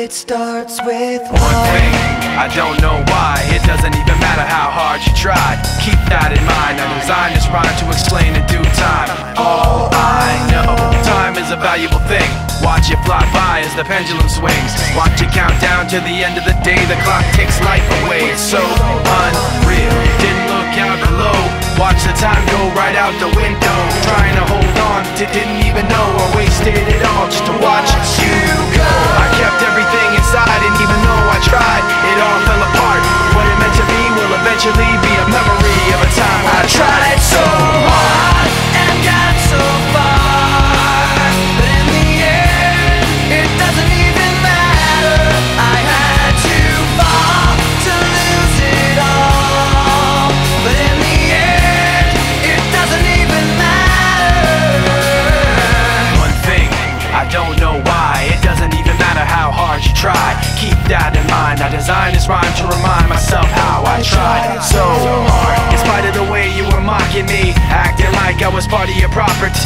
It starts with one thing. I don't know why. It doesn't even matter how hard you try. Keep that in mind. I'm designed this rhyme to explain in due time. The pendulum swings. Watch it count down to the end of the day. The clock takes life away. It's so unreal. Didn't look out below. Watch the time go right out the window. Trying to hold on to didn't even know I wasted it all just to watch you go.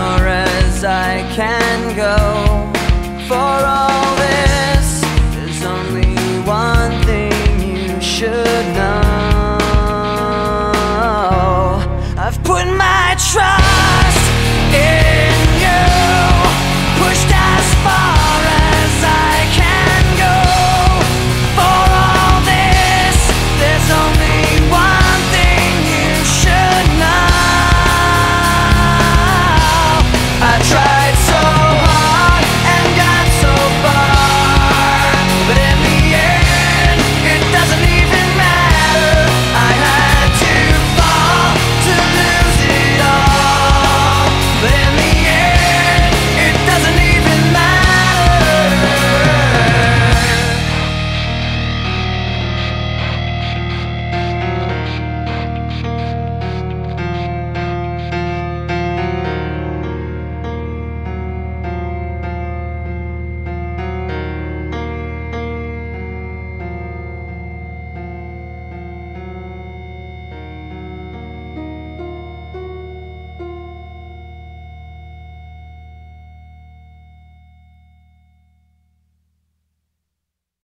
far as I can go for all.